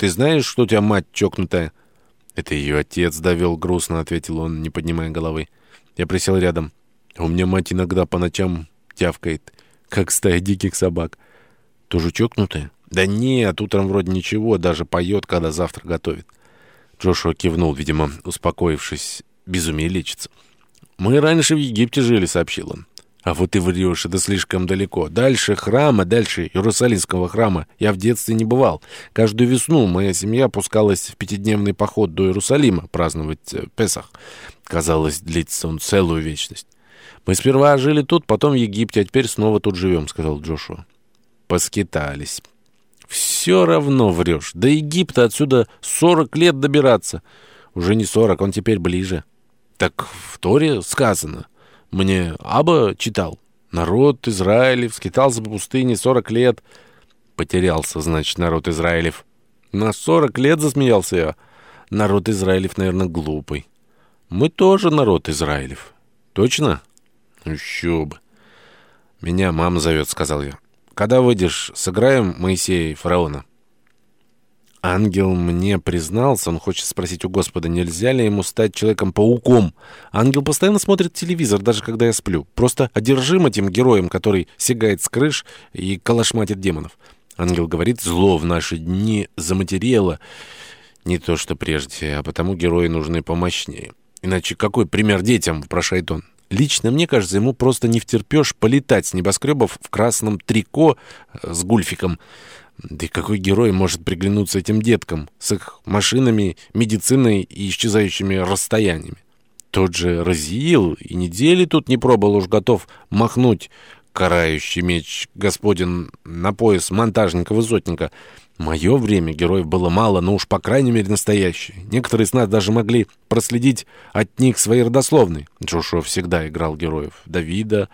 Ты знаешь, что у тебя мать чокнутая?» «Это ее отец довел грустно», — ответил он, не поднимая головы. Я присел рядом. «У меня мать иногда по ночам тявкает, как стая диких собак». «Тоже чокнутая?» «Да нет, утром вроде ничего, даже поет, когда завтра готовит». Джошуа кивнул, видимо, успокоившись. Безумие лечится. «Мы раньше в Египте жили», — сообщил он. «А вот и врешь, это слишком далеко. Дальше храма, дальше Иерусалимского храма я в детстве не бывал. Каждую весну моя семья пускалась в пятидневный поход до Иерусалима праздновать э, Песах. Казалось, длится он целую вечность. Мы сперва жили тут, потом в Египте, а теперь снова тут живем», — сказал Джошуа. «Поскитались». «Все равно врешь. До Египта отсюда сорок лет добираться». «Уже не сорок, он теперь ближе». «Так в Торе сказано». Мне Аба читал. Народ Израилев скитался по пустыне сорок лет. Потерялся, значит, народ Израилев. На сорок лет засмеялся я. Народ Израилев, наверное, глупый. Мы тоже народ Израилев. Точно? Еще бы. Меня мама зовет, сказал я. Когда выйдешь, сыграем Моисея и фараона. Ангел мне признался, он хочет спросить у Господа, нельзя ли ему стать человеком-пауком. Ангел постоянно смотрит телевизор, даже когда я сплю. Просто одержим этим героем, который сигает с крыш и калашматит демонов. Ангел говорит, зло в наши дни заматерело. Не то, что прежде, а потому герои нужны помощнее. Иначе какой пример детям, вопрошает он. Лично мне кажется, ему просто не втерпешь полетать с небоскребов в красном трико э, с гульфиком. Да и какой герой может приглянуться этим деткам с их машинами, медициной и исчезающими расстояниями? Тот же Разиил и недели тут не пробовал уж готов махнуть карающий меч господин на пояс монтажника-высотника. Мое время героев было мало, но уж по крайней мере настоящие. Некоторые из нас даже могли проследить от них свои родословные. Джошуа всегда играл героев. Давида...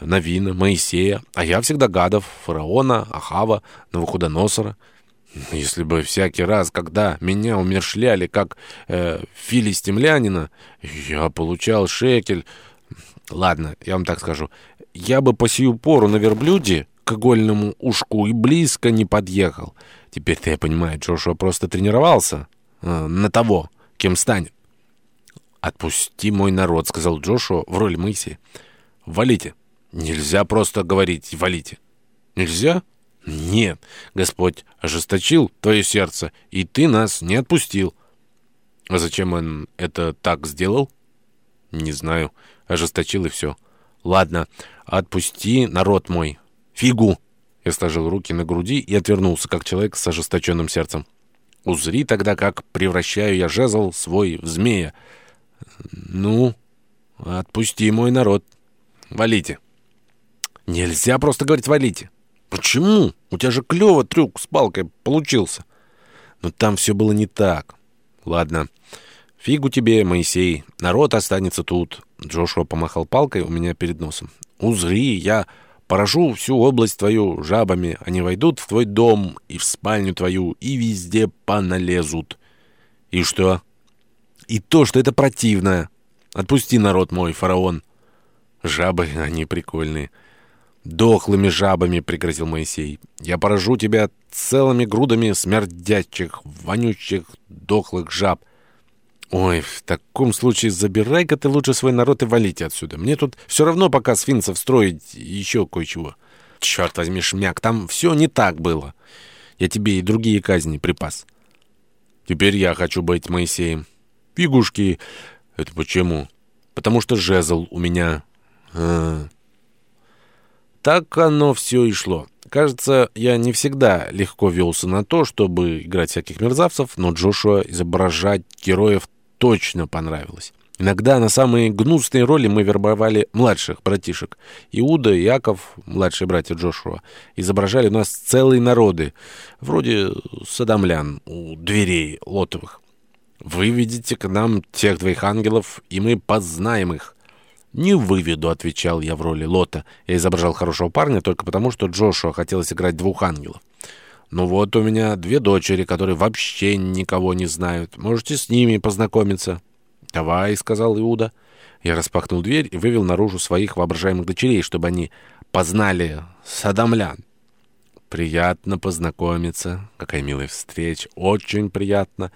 Навина, Моисея, а я всегда гадов, фараона, Ахава, Навуходоносора. Если бы всякий раз, когда меня умершляли как э, филистимлянина, я получал шекель... Ладно, я вам так скажу. Я бы по сию пору на верблюде к игольному ушку и близко не подъехал. Теперь-то я понимаю, Джошуа просто тренировался э, на того, кем станет. «Отпусти мой народ», — сказал Джошуа в роли Моисея. «Валите». Нельзя просто говорить «валите». Нельзя? Нет. Господь ожесточил твое сердце, и ты нас не отпустил. А зачем он это так сделал? Не знаю. Ожесточил и все. Ладно, отпусти народ мой. Фигу. Я сложил руки на груди и отвернулся, как человек с ожесточенным сердцем. Узри тогда, как превращаю я жезл свой в змея. Ну, отпусти мой народ. Валите. Нельзя просто говорить «валите». Почему? У тебя же клево трюк с палкой получился. Но там все было не так. Ладно. Фигу тебе, Моисей. Народ останется тут. Джошуа помахал палкой у меня перед носом. Узри, я поражу всю область твою жабами. Они войдут в твой дом и в спальню твою, и везде поналезут. И что? И то, что это противно. Отпусти народ мой, фараон. Жабы, они прикольные. «Дохлыми жабами», — пригрозил Моисей. «Я поражу тебя целыми грудами смердячих, вонючих, дохлых жаб». «Ой, в таком случае забирай-ка ты лучше свой народ и валите отсюда. Мне тут все равно пока свинцев строить еще кое-чего». «Черт возьми, шмяк, там все не так было. Я тебе и другие казни припас». «Теперь я хочу быть Моисеем». «Фигушки». «Это почему?» «Потому что жезл у меня...» -а. Так оно все и шло. Кажется, я не всегда легко велся на то, чтобы играть всяких мерзавцев, но Джошуа изображать героев точно понравилось. Иногда на самые гнусные роли мы вербовали младших братишек. Иуда Яков, младшие братья Джошуа, изображали у нас целые народы, вроде садомлян у дверей лотовых. «Выведите к нам тех двоих ангелов, и мы познаем их». «Не выведу», — отвечал я в роли Лота. Я изображал хорошего парня только потому, что Джошуа хотелось играть двух ангелов. «Ну вот у меня две дочери, которые вообще никого не знают. Можете с ними познакомиться». «Давай», — сказал Иуда. Я распахнул дверь и вывел наружу своих воображаемых дочерей, чтобы они познали садомлян. «Приятно познакомиться. Какая милая встреча. Очень приятно».